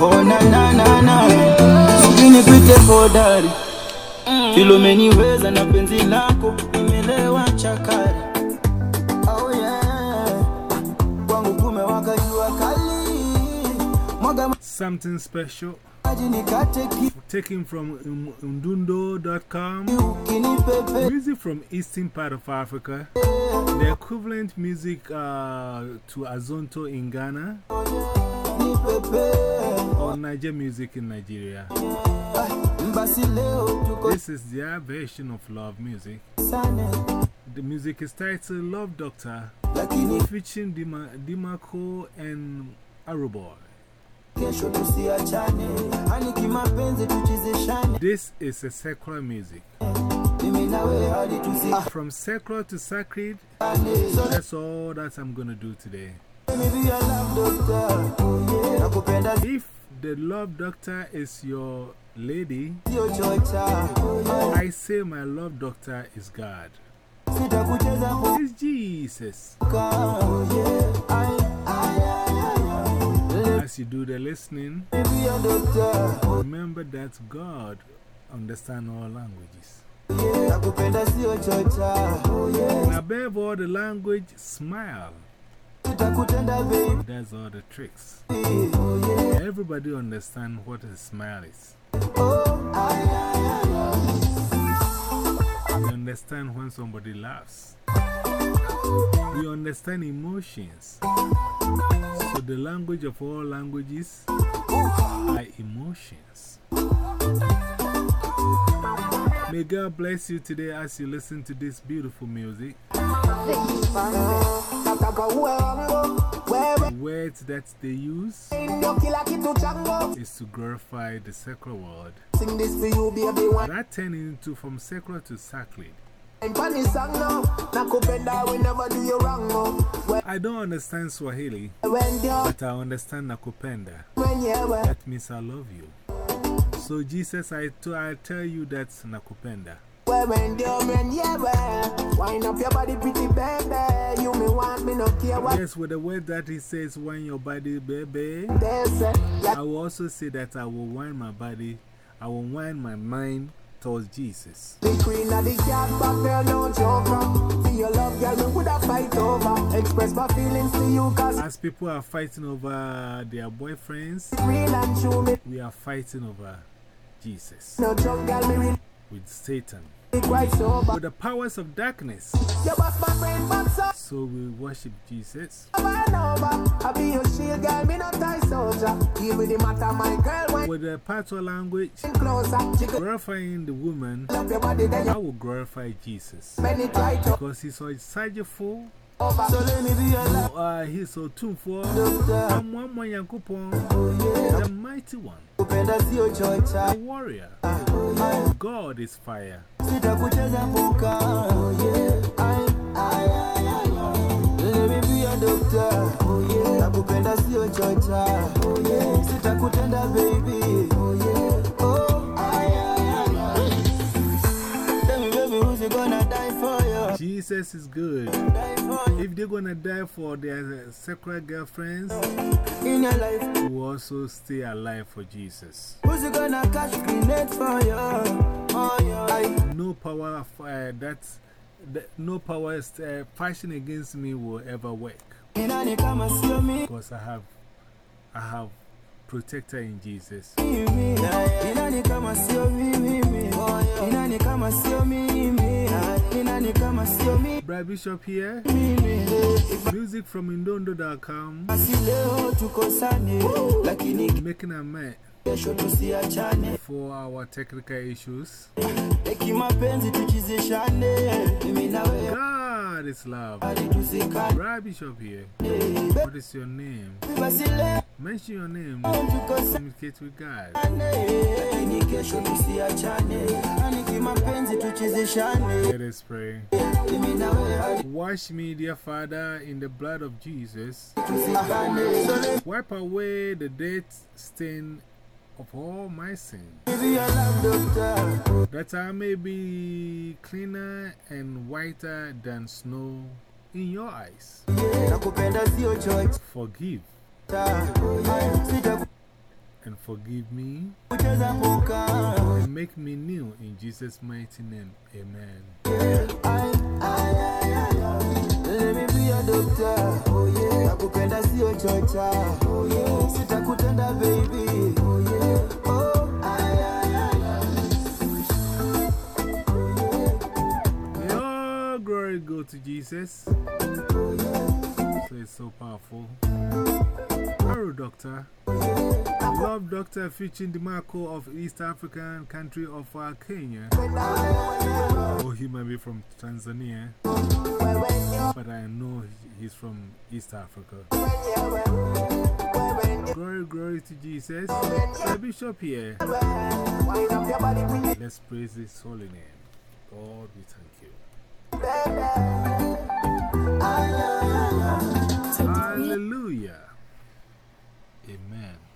Oh na na na na, usinipite hodari, filomeniweza na penzi lako nimelewa chakari. Oh yeah, kwangu kumewaka jua kali, mwaga Something special. maji Taken from um, Mdundo.com. ukinipepe Music from eastern part of Africa. The equivalent music uh, to Azonto in Ghana or Niger music in Nigeria. basi leo tuko This is their version of love music. The music is titled Love Doctor, featuring Dima, Dimako and Aruboy. kesho tusiachane, hani kimapenzi tuchezeshane, This is a secular music. mimi nawe hadi tusiachane. From secular to sacred, that's all that I'm going to do today. If the love doctor is your lady, I say my love doctor is God. It's Jesus. As you do the listening, remember that God understands all languages. And above all the language, smile. That's all the tricks. oh Everybody understands what a smile is. oh. We understand when somebody laughs. We understand emotions. So the language of all languages are emotions. May God bless you today as you listen to this beautiful music. Words that they use is to glorify the baby. One That turning into from secular to sacred. I don't understand Swahili, but I understand Nakupenda. That means I love you. So, Jesus, I, I tell you that's Nakupenda. Wind up your body, pretty baby. Yes, with the word that he says, wind your body, baby. I will also say that I will wind my body, I will wind my mind towards Jesus. The queen of the cat, but girl, don't joke. For your love, girl, fight over. Express my feelings to you, cause As people are fighting over their boyfriends, it's real and true. Me we are fighting over Jesus no joke, girl, with Satan. With the powers of darkness. So we worship Jesus. With the patois language, glorifying the woman, I will glorify Jesus. Because he's so love uh, he's so tuneful. I'm one Yankupon, the mighty one, kupenda the chocha, warrior. God is fire. sitakucheza mbuka, oh yeah, ay, ay, ay, ay, doctor, oh yeah, nakupenda sio chocha, oh yeah, sitakutenda baby, oh yeah, Jesus is good. die for you If they're gonna die for their secular girlfriends, in your life. they will also stay alive for Jesus. Who's gonna catch grenade for you? Yeah, No power uh, that, that, no power uh, fighting against me will ever work. inani kama sio mimi. Because I have, I have protector in Jesus. mimi Brad Bishop here, music from Mdundo.com, making a man for our technical issues. God is love. Brad Bishop here. What is your name? Mention your name. Communicate with God. Let us pray. Wash me, dear Father, in the blood of Jesus. Wipe away the dead stain of all my sin, me be your love doctor that I may be cleaner and whiter than snow in your eyes. Forgive and forgive me make me new in Jesus' mighty name. Amen. Oh glory go to Jesus. So so powerful. Hello, Doctor. Love Doctor featuring the Marco of East African country of Kenya. Oh, he might be from Tanzania. But I know he's from East Africa. Glory, glory to Jesus. The Bishop here. Let's praise his holy name. God, we thank you. Hallelujah. Amen.